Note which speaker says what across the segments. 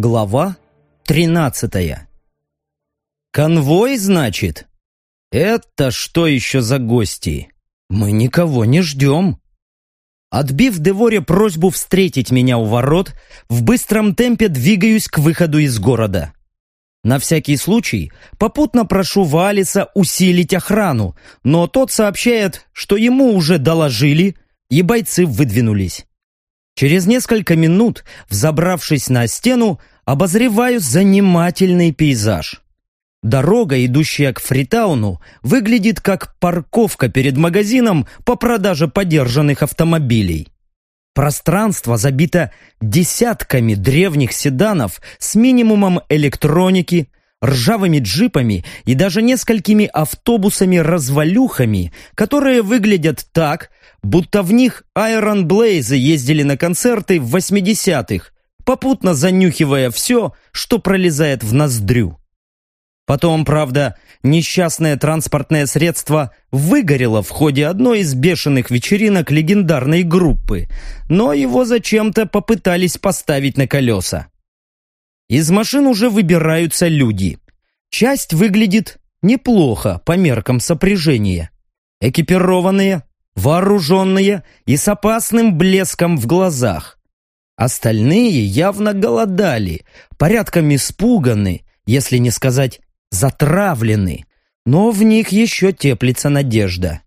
Speaker 1: Глава тринадцатая. «Конвой, значит? Это что еще за гости? Мы никого не ждем». Отбив Деворе просьбу встретить меня у ворот, в быстром темпе двигаюсь к выходу из города. На всякий случай попутно прошу Валиса усилить охрану, но тот сообщает, что ему уже доложили, и бойцы выдвинулись. Через несколько минут, взобравшись на стену, обозреваю занимательный пейзаж. Дорога, идущая к Фритауну, выглядит как парковка перед магазином по продаже подержанных автомобилей. Пространство забито десятками древних седанов с минимумом электроники, ржавыми джипами и даже несколькими автобусами-развалюхами, которые выглядят так, будто в них Айрон Блейзы ездили на концерты в 80-х, попутно занюхивая все, что пролезает в ноздрю. Потом, правда, несчастное транспортное средство выгорело в ходе одной из бешеных вечеринок легендарной группы, но его зачем-то попытались поставить на колеса. Из машин уже выбираются люди. Часть выглядит неплохо по меркам сопряжения. Экипированные, вооруженные и с опасным блеском в глазах. Остальные явно голодали, порядком испуганы, если не сказать затравлены, но в них еще теплится надежда.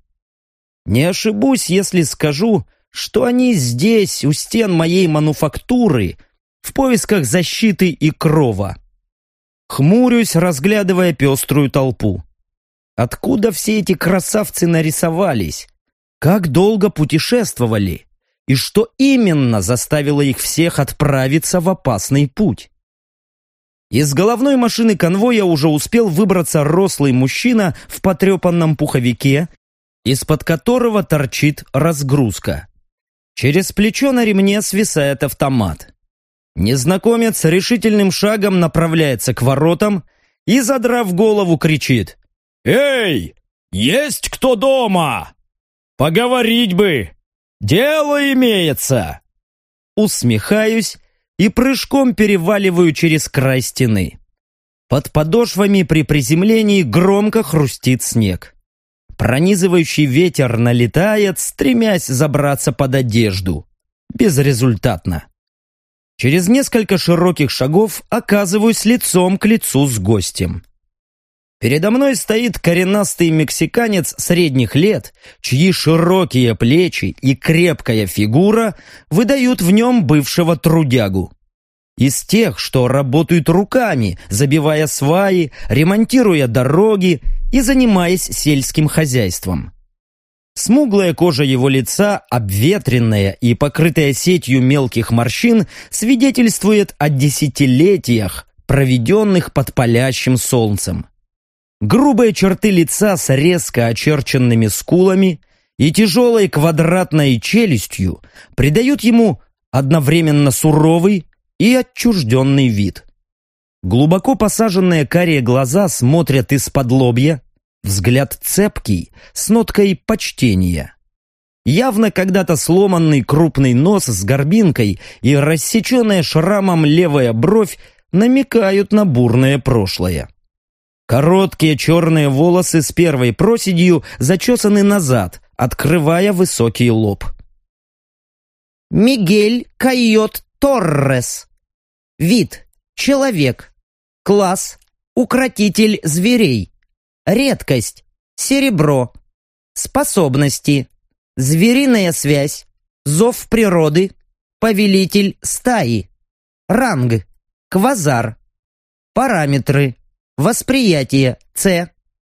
Speaker 1: Не ошибусь, если скажу, что они здесь, у стен моей мануфактуры, в поисках защиты и крова. Хмурюсь, разглядывая пеструю толпу. Откуда все эти красавцы нарисовались? Как долго путешествовали? И что именно заставило их всех отправиться в опасный путь? Из головной машины конвоя уже успел выбраться рослый мужчина в потрепанном пуховике, из-под которого торчит разгрузка. Через плечо на ремне свисает автомат. Незнакомец решительным шагом направляется к воротам и, задрав голову, кричит. «Эй, есть кто дома? Поговорить бы! Дело имеется!» Усмехаюсь и прыжком переваливаю через край стены. Под подошвами при приземлении громко хрустит снег. Пронизывающий ветер налетает, стремясь забраться под одежду. Безрезультатно. Через несколько широких шагов оказываюсь лицом к лицу с гостем. Передо мной стоит коренастый мексиканец средних лет, чьи широкие плечи и крепкая фигура выдают в нем бывшего трудягу. Из тех, что работают руками, забивая сваи, ремонтируя дороги и занимаясь сельским хозяйством. Смуглая кожа его лица, обветренная и покрытая сетью мелких морщин, свидетельствует о десятилетиях, проведенных под палящим солнцем. Грубые черты лица с резко очерченными скулами и тяжелой квадратной челюстью придают ему одновременно суровый и отчужденный вид. Глубоко посаженные карие глаза смотрят из-под лобья, взгляд цепкий, с ноткой почтения. Явно когда-то сломанный крупный нос с горбинкой и рассеченная шрамом левая бровь намекают на бурное прошлое. Короткие черные волосы с первой проседью зачесаны назад, открывая высокий лоб.
Speaker 2: Мигель Кайот Торрес. Вид – человек. Класс – укротитель зверей. Редкость – серебро. Способности – звериная связь, зов природы, повелитель стаи. Ранг – квазар. Параметры – Восприятие – С.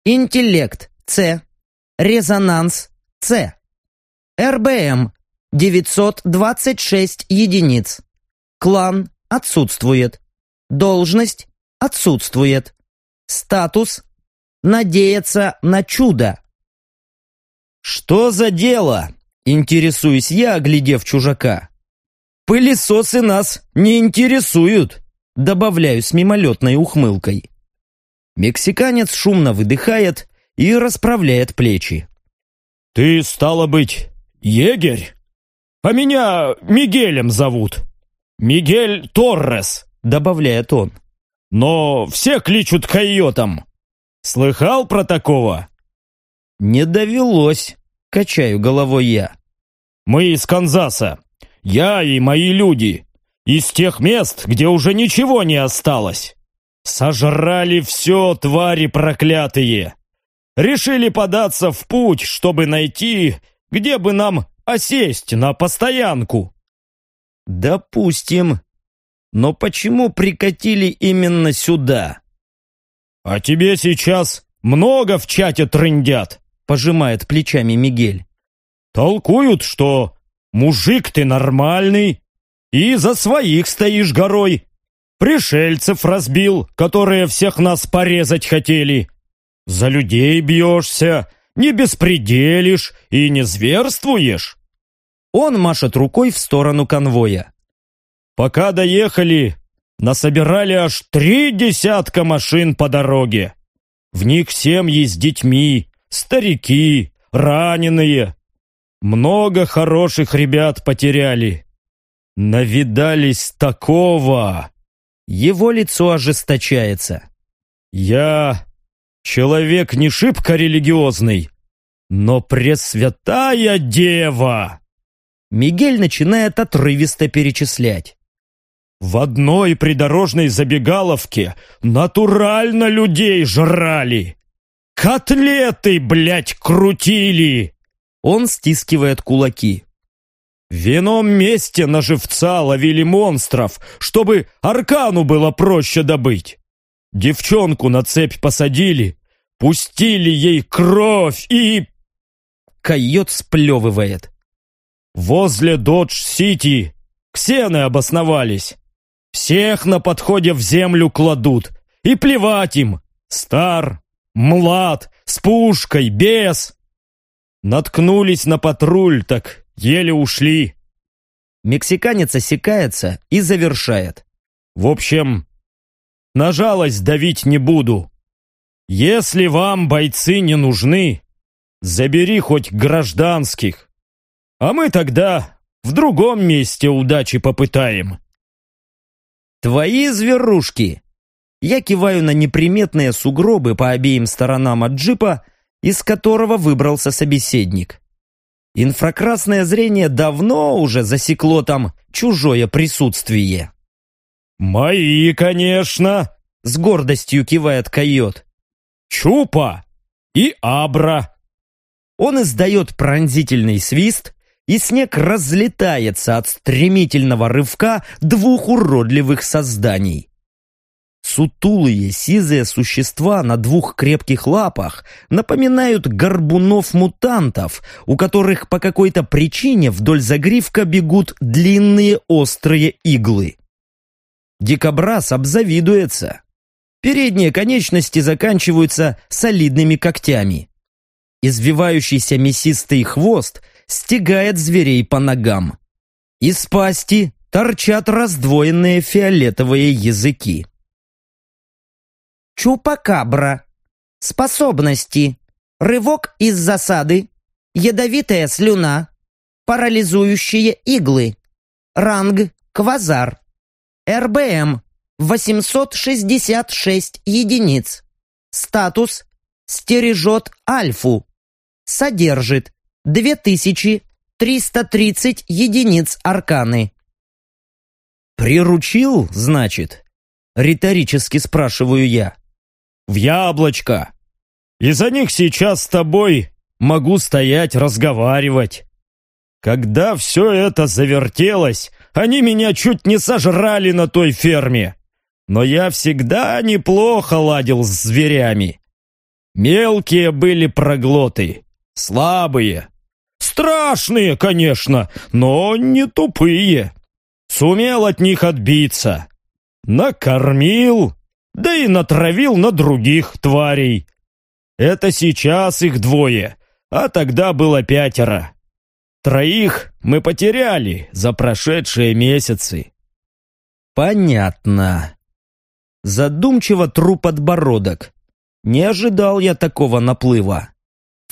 Speaker 2: Интеллект – С. Резонанс – С. РБМ – 926 единиц. Клан – отсутствует. Должность – отсутствует. Статус – надеяться на чудо.
Speaker 1: «Что за дело?» – интересуюсь я, оглядев чужака. «Пылесосы нас не интересуют», – добавляю с мимолетной ухмылкой. Мексиканец шумно выдыхает и расправляет плечи.
Speaker 3: «Ты, стало быть, егерь? А меня Мигелем зовут. Мигель Торрес.
Speaker 1: добавляет он.
Speaker 3: «Но все кличут койотом. Слыхал про такого?»
Speaker 1: «Не довелось», — качаю головой я.
Speaker 3: «Мы из Канзаса. Я и мои люди. Из тех мест, где уже ничего не осталось. Сожрали все, твари проклятые. Решили податься в путь, чтобы найти, где бы нам осесть на постоянку.
Speaker 1: Допустим. Но почему прикатили именно сюда?
Speaker 3: А тебе сейчас много в чате трындят,
Speaker 1: пожимает плечами Мигель.
Speaker 3: Толкуют, что мужик ты нормальный и за своих стоишь горой. Пришельцев разбил, которые всех нас порезать хотели. За людей бьешься, не беспределишь и не зверствуешь.
Speaker 1: Он машет рукой в сторону конвоя.
Speaker 3: Пока доехали, насобирали аж три десятка машин по дороге. В них семьи с детьми, старики, раненые. Много хороших ребят потеряли. Навидались такого.
Speaker 1: Его лицо ожесточается.
Speaker 3: Я человек не шибко религиозный, но Пресвятая Дева!
Speaker 1: Мигель начинает отрывисто перечислять.
Speaker 3: В одной придорожной забегаловке натурально людей жрали. Котлеты, блядь, крутили.
Speaker 1: Он стискивает кулаки.
Speaker 3: В ином месте на живца ловили монстров, чтобы аркану было проще добыть. Девчонку на цепь посадили, пустили ей кровь и...
Speaker 1: Койот сплевывает.
Speaker 3: Возле Додж-Сити ксены обосновались. Всех на подходе в землю кладут. И плевать им. Стар, млад, с пушкой, без. Наткнулись на патруль, так еле ушли.
Speaker 1: Мексиканец осекается и завершает.
Speaker 3: В общем, на жалость давить не буду. Если вам бойцы не нужны, забери хоть гражданских. А мы тогда в другом месте удачи попытаем.
Speaker 1: Твои зверушки! Я киваю на неприметные сугробы по обеим сторонам от джипа, из которого выбрался собеседник. Инфракрасное зрение давно уже засекло там чужое присутствие.
Speaker 3: «Мои, конечно!»
Speaker 1: — с гордостью кивает койот.
Speaker 3: «Чупа и Абра!»
Speaker 1: Он издает пронзительный свист, и снег разлетается от стремительного рывка двух уродливых созданий. Сутулые сизые существа на двух крепких лапах напоминают горбунов-мутантов, у которых по какой-то причине вдоль загривка бегут длинные острые иглы. Дикобраз обзавидуется. Передние конечности заканчиваются солидными когтями. Извивающийся мясистый хвост стегает зверей по ногам. Из пасти торчат раздвоенные фиолетовые языки.
Speaker 2: Чупакабра. Способности. Рывок из засады. Ядовитая слюна. Парализующие иглы. Ранг Квазар. РБМ 866 единиц. Статус стережет альфу. Содержит 2330 единиц арканы.
Speaker 1: «Приручил, значит?» — риторически спрашиваю я.
Speaker 3: «В яблочко! И за них сейчас с тобой могу стоять, разговаривать. Когда все это завертелось, они меня чуть не сожрали на той ферме. Но я всегда неплохо ладил с зверями. Мелкие были проглоты, слабые. Страшные, конечно, но не тупые. Сумел от них отбиться. Накормил, да и натравил на других тварей. Это сейчас их двое, а тогда было пятеро. Троих мы потеряли за прошедшие месяцы.
Speaker 1: Понятно. Задумчиво тру подбородок. Не ожидал я такого наплыва.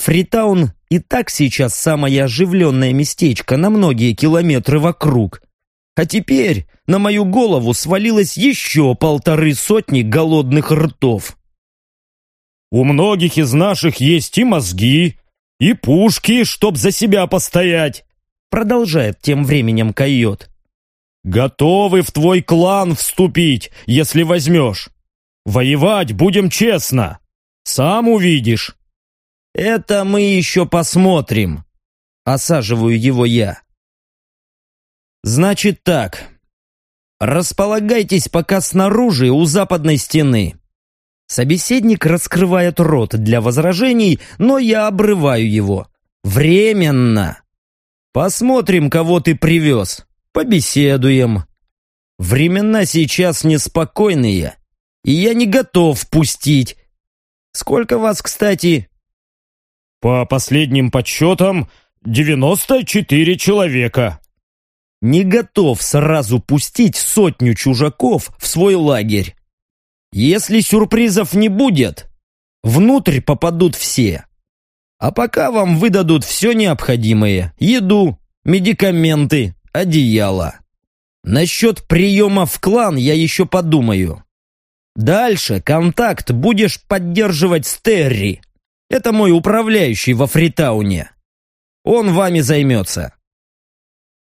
Speaker 1: Фритаун и так сейчас самое оживленное местечко на многие километры вокруг. А теперь на мою голову свалилось еще полторы сотни голодных ртов.
Speaker 3: У многих из наших есть и мозги, и пушки, чтоб за себя постоять,
Speaker 1: продолжает тем временем койот.
Speaker 3: Готовы в твой клан вступить, если возьмешь. Воевать будем честно. Сам увидишь.
Speaker 1: Это мы еще посмотрим. Осаживаю его я. Значит так. Располагайтесь пока снаружи у западной стены. Собеседник раскрывает рот для возражений, но я обрываю его. Временно. Посмотрим, кого ты привез. Побеседуем. Времена сейчас неспокойные, и я не готов пустить. Сколько вас, кстати?
Speaker 3: По последним подсчетам, 94 человека.
Speaker 1: Не готов сразу пустить сотню чужаков в свой лагерь. Если сюрпризов не будет, внутрь попадут все. А пока вам выдадут все необходимое. Еду, медикаменты, одеяло. Насчет приема в клан я еще подумаю. Дальше контакт будешь поддерживать с Терри. Это мой управляющий во Фритауне. Он вами займется.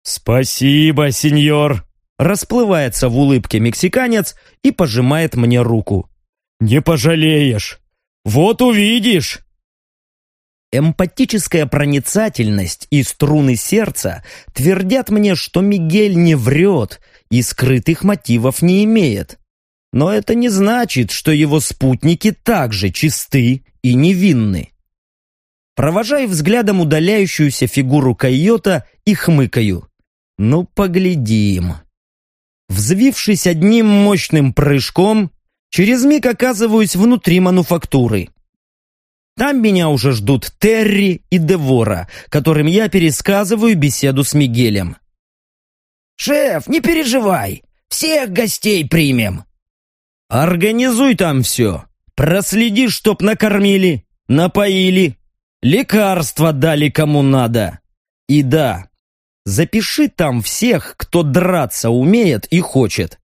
Speaker 3: Спасибо, сеньор.
Speaker 1: Расплывается в улыбке мексиканец и пожимает мне руку.
Speaker 3: Не пожалеешь. Вот увидишь.
Speaker 1: Эмпатическая проницательность и струны сердца твердят мне, что Мигель не врет и скрытых мотивов не имеет. Но это не значит, что его спутники также чисты и невинны. Провожаю взглядом удаляющуюся фигуру койота и хмыкаю. Ну, поглядим. Взвившись одним мощным прыжком, через миг оказываюсь внутри мануфактуры. Там меня уже ждут Терри и Девора, которым я пересказываю беседу с Мигелем.
Speaker 2: «Шеф, не переживай, всех гостей примем».
Speaker 1: «Организуй там все. Проследи, чтоб накормили, напоили, лекарства дали кому надо. И да, запиши там всех, кто драться умеет и хочет.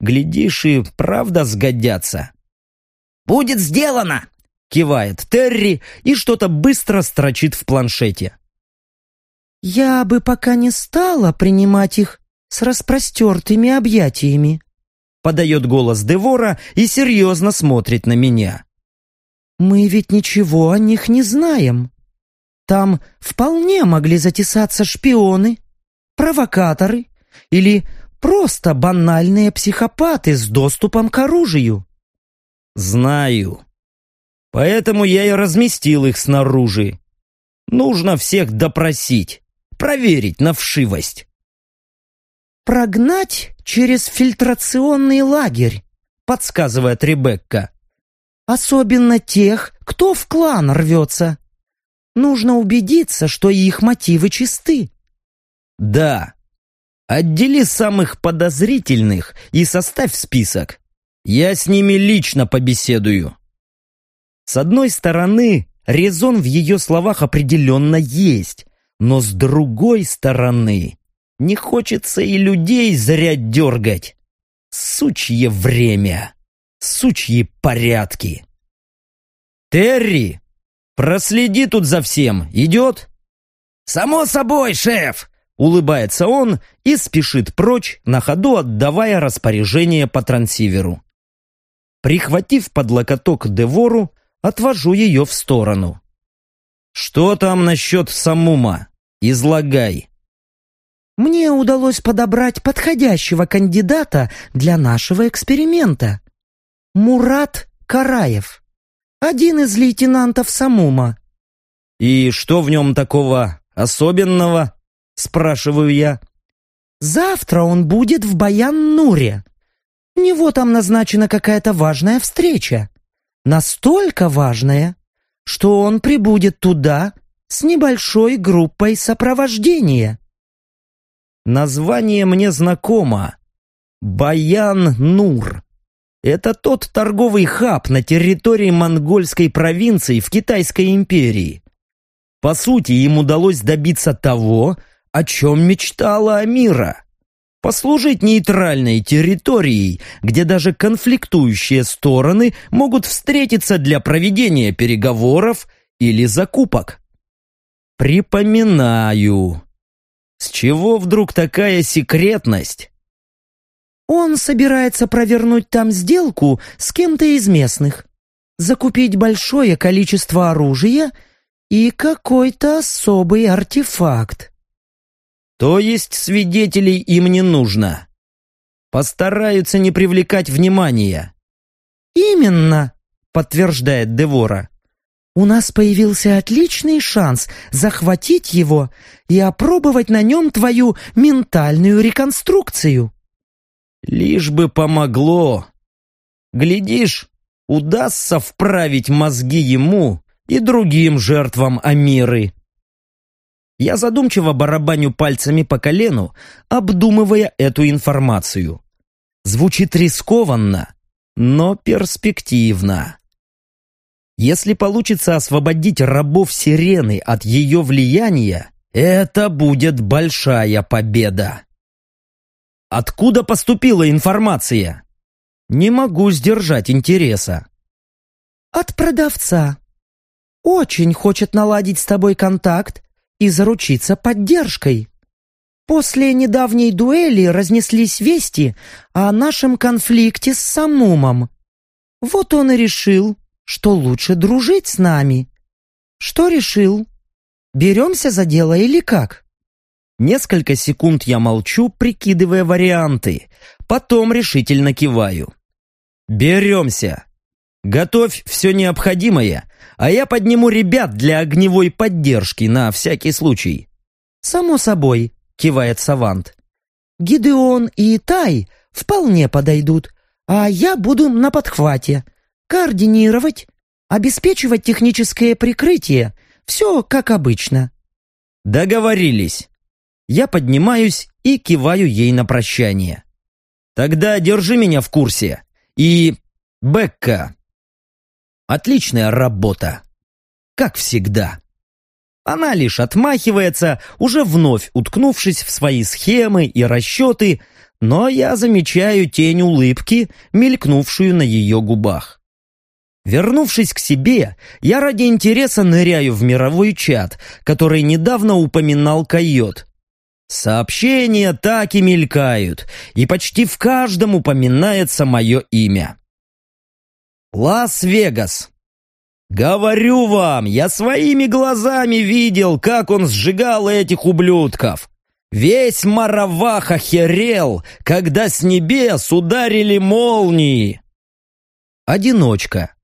Speaker 1: Глядишь, и правда сгодятся».
Speaker 2: «Будет сделано!»
Speaker 1: Кивает Терри и что-то быстро строчит в планшете.
Speaker 4: «Я бы пока не стала принимать их с распростертыми объятиями»,
Speaker 1: подает голос Девора и серьезно смотрит на меня.
Speaker 4: «Мы ведь ничего о них не знаем. Там вполне могли затесаться шпионы, провокаторы или просто банальные психопаты с доступом к оружию».
Speaker 1: «Знаю», Поэтому я и разместил их снаружи. Нужно всех допросить, проверить на вшивость.
Speaker 4: «Прогнать через фильтрационный лагерь», — подсказывает Ребекка. «Особенно тех, кто в клан рвется. Нужно убедиться, что их мотивы чисты».
Speaker 1: «Да. Отдели самых подозрительных и составь список. Я с ними лично побеседую». С одной стороны, резон в ее словах определенно есть, но с другой стороны, не хочется и людей зря дергать. Сучье время, сучьи порядки. «Терри, проследи тут за всем, идет?»
Speaker 2: «Само собой, шеф!»
Speaker 1: Улыбается он и спешит прочь, на ходу отдавая распоряжение по трансиверу. Прихватив под локоток Девору, отвожу ее в сторону. «Что там насчет Самума? Излагай».
Speaker 4: «Мне удалось подобрать подходящего кандидата для нашего эксперимента. Мурат Караев, один из лейтенантов Самума».
Speaker 1: «И что в нем такого особенного?» – спрашиваю я.
Speaker 4: «Завтра он будет в Баян-Нуре. У него там назначена какая-то важная встреча настолько важное, что он прибудет туда с небольшой группой сопровождения.
Speaker 1: Название мне знакомо. Баян-Нур. Это тот торговый хаб на территории монгольской провинции в Китайской империи. По сути, им удалось добиться того, о чем мечтала Амира. послужить нейтральной территорией, где даже конфликтующие стороны могут встретиться для проведения переговоров или закупок. Припоминаю. С чего вдруг такая секретность?
Speaker 4: Он собирается провернуть там сделку с кем-то из местных, закупить большое количество оружия и какой-то особый артефакт.
Speaker 1: То есть свидетелей им не нужно. Постараются не привлекать внимания.
Speaker 4: Именно, подтверждает Девора. У нас появился отличный шанс захватить его и опробовать на нем твою ментальную реконструкцию.
Speaker 1: Лишь бы помогло. Глядишь, удастся вправить мозги ему и другим жертвам Амиры. Я задумчиво барабаню пальцами по колену, обдумывая эту информацию. Звучит рискованно, но перспективно. Если получится освободить рабов Сирены от ее влияния, это будет большая победа. Откуда поступила информация? Не могу сдержать интереса.
Speaker 4: От продавца. Очень хочет наладить с тобой контакт и заручиться поддержкой. После недавней дуэли разнеслись вести о нашем конфликте с Самумом. Вот он и решил, что лучше дружить с нами. Что решил? Беремся за дело или как?
Speaker 1: Несколько секунд я молчу, прикидывая варианты, потом решительно киваю. Беремся. Готовь все необходимое, а я подниму ребят для огневой поддержки на всякий случай.
Speaker 4: Само собой, кивает Савант. Гидеон и Тай вполне подойдут, а я буду на подхвате. Координировать, обеспечивать техническое прикрытие, все как обычно.
Speaker 1: Договорились. Я поднимаюсь и киваю ей на прощание. Тогда держи меня в курсе. И... Бекка, Отличная работа. Как всегда. Она лишь отмахивается, уже вновь уткнувшись в свои схемы и расчеты, но я замечаю тень улыбки, мелькнувшую на ее губах. Вернувшись к себе, я ради интереса ныряю в мировой чат, который недавно упоминал койот. Сообщения так и мелькают, и почти в каждом упоминается мое имя. Лас-Вегас. Говорю вам, я своими глазами видел, как он сжигал этих ублюдков. Весь Маравах охерел, когда с небес ударили молнии. Одиночка.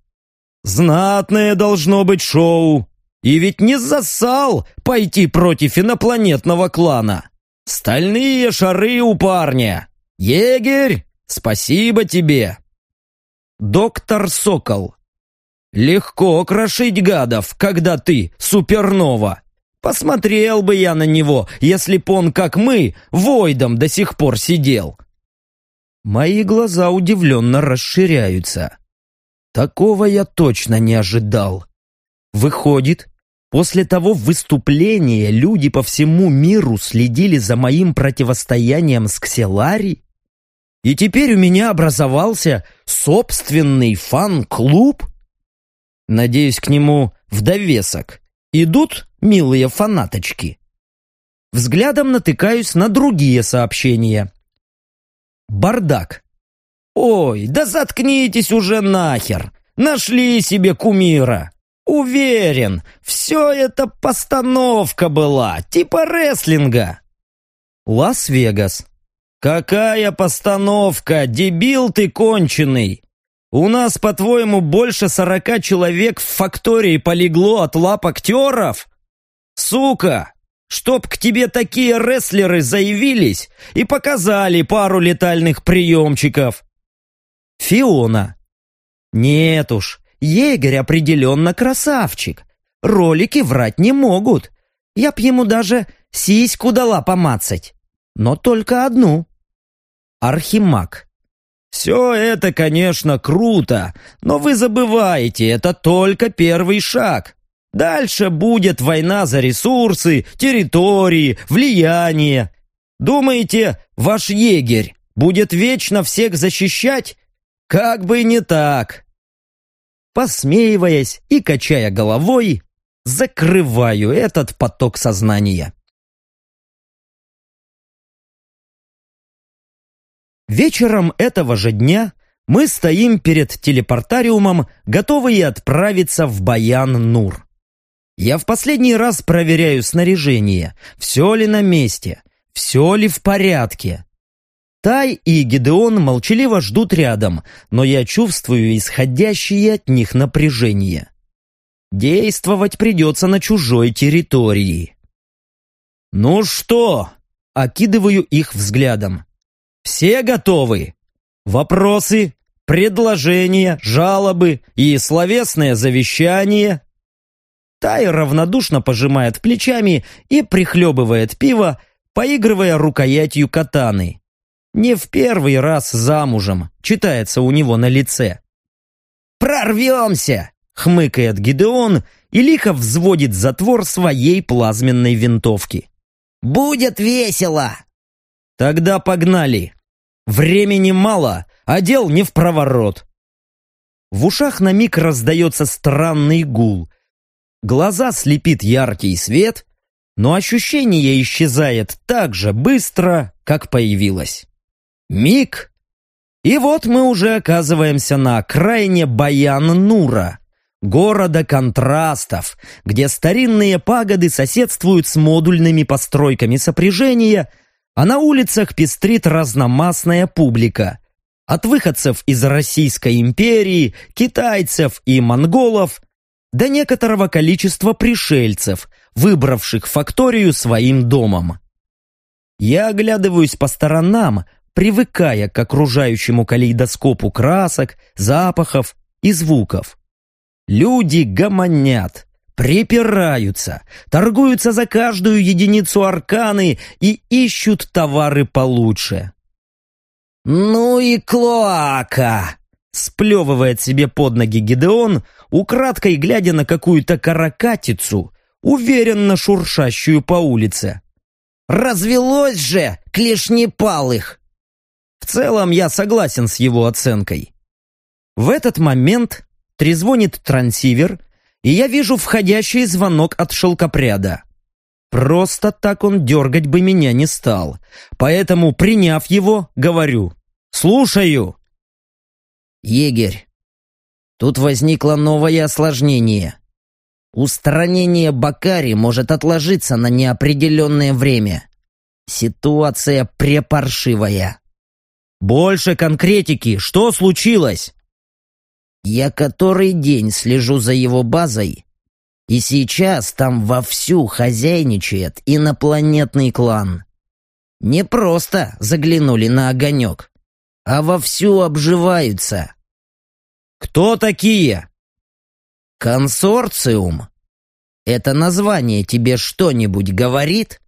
Speaker 1: Знатное должно быть шоу. И ведь не засал пойти против инопланетного клана. Стальные шары у парня. Егерь, спасибо тебе. Доктор Сокол. Легко крошить гадов, когда ты супернова. Посмотрел бы я на него, если б он, как мы, войдом до сих пор сидел. Мои глаза удивленно расширяются. Такого я точно не ожидал. Выходит, после того выступления люди по всему миру следили за моим противостоянием с Кселари? И теперь у меня образовался собственный фан-клуб? Надеюсь, к нему в довесок идут милые фанаточки. Взглядом натыкаюсь на другие сообщения. Бардак. Ой, да заткнитесь уже нахер. Нашли себе кумира. Уверен, все это постановка была, типа рестлинга. Лас-Вегас. «Какая постановка, дебил ты конченый! У нас, по-твоему, больше сорока человек в фактории полегло от лап актеров? Сука! Чтоб к тебе такие рестлеры заявились и показали пару летальных приемчиков!» Фиона. «Нет уж, егерь определенно красавчик. Ролики врать не могут. Я б ему даже сиську дала помацать. Но только одну». Архимаг. Все это, конечно, круто, но вы забываете, это только первый шаг. Дальше будет война за ресурсы, территории, влияние. Думаете, ваш егерь будет вечно всех защищать? Как бы не так. Посмеиваясь и качая головой, закрываю этот поток сознания. Вечером этого же дня мы стоим перед телепортариумом, готовые отправиться в Баян-Нур. Я в последний раз проверяю снаряжение, все ли на месте, все ли в порядке. Тай и Гидеон молчаливо ждут рядом, но я чувствую исходящее от них напряжение. Действовать придется на чужой территории. «Ну что?» — окидываю их взглядом. «Все готовы? Вопросы, предложения, жалобы и словесное завещание?» Тай равнодушно пожимает плечами и прихлебывает пиво, поигрывая рукоятью катаны. Не в первый раз замужем, читается у него на лице.
Speaker 2: «Прорвемся!»
Speaker 1: — хмыкает Гидеон и лихо взводит затвор своей плазменной винтовки.
Speaker 2: «Будет весело!»
Speaker 1: «Тогда погнали! Времени мало, а дел не в проворот!» В ушах на миг раздается странный гул. Глаза слепит яркий свет, но ощущение исчезает так же быстро, как появилось. Миг, и вот мы уже оказываемся на окраине Баян-Нура, города контрастов, где старинные пагоды соседствуют с модульными постройками сопряжения, а на улицах пестрит разномастная публика. От выходцев из Российской империи, китайцев и монголов до некоторого количества пришельцев, выбравших факторию своим домом. Я оглядываюсь по сторонам, привыкая к окружающему калейдоскопу красок, запахов и звуков. Люди гомонят, припираются, торгуются за каждую единицу арканы и ищут товары получше.
Speaker 2: «Ну и клоака!»
Speaker 1: Сплевывает себе под ноги Гидеон, украдкой глядя на какую-то каракатицу, уверенно шуршащую по улице.
Speaker 2: «Развелось же, клешнепалых!»
Speaker 1: В целом я согласен с его оценкой. В этот момент трезвонит трансивер, и я вижу входящий звонок от шелкопряда. Просто так он дергать бы меня не стал, поэтому, приняв его, говорю «Слушаю».
Speaker 2: «Егерь, тут возникло новое осложнение. Устранение Бакари может отложиться на неопределенное время. Ситуация препаршивая».
Speaker 1: «Больше конкретики! Что случилось?»
Speaker 2: «Я который день слежу за его базой, и сейчас там вовсю хозяйничает инопланетный клан. Не просто заглянули на огонек, а вовсю обживаются».
Speaker 1: «Кто такие?»
Speaker 2: «Консорциум. Это название тебе что-нибудь говорит?»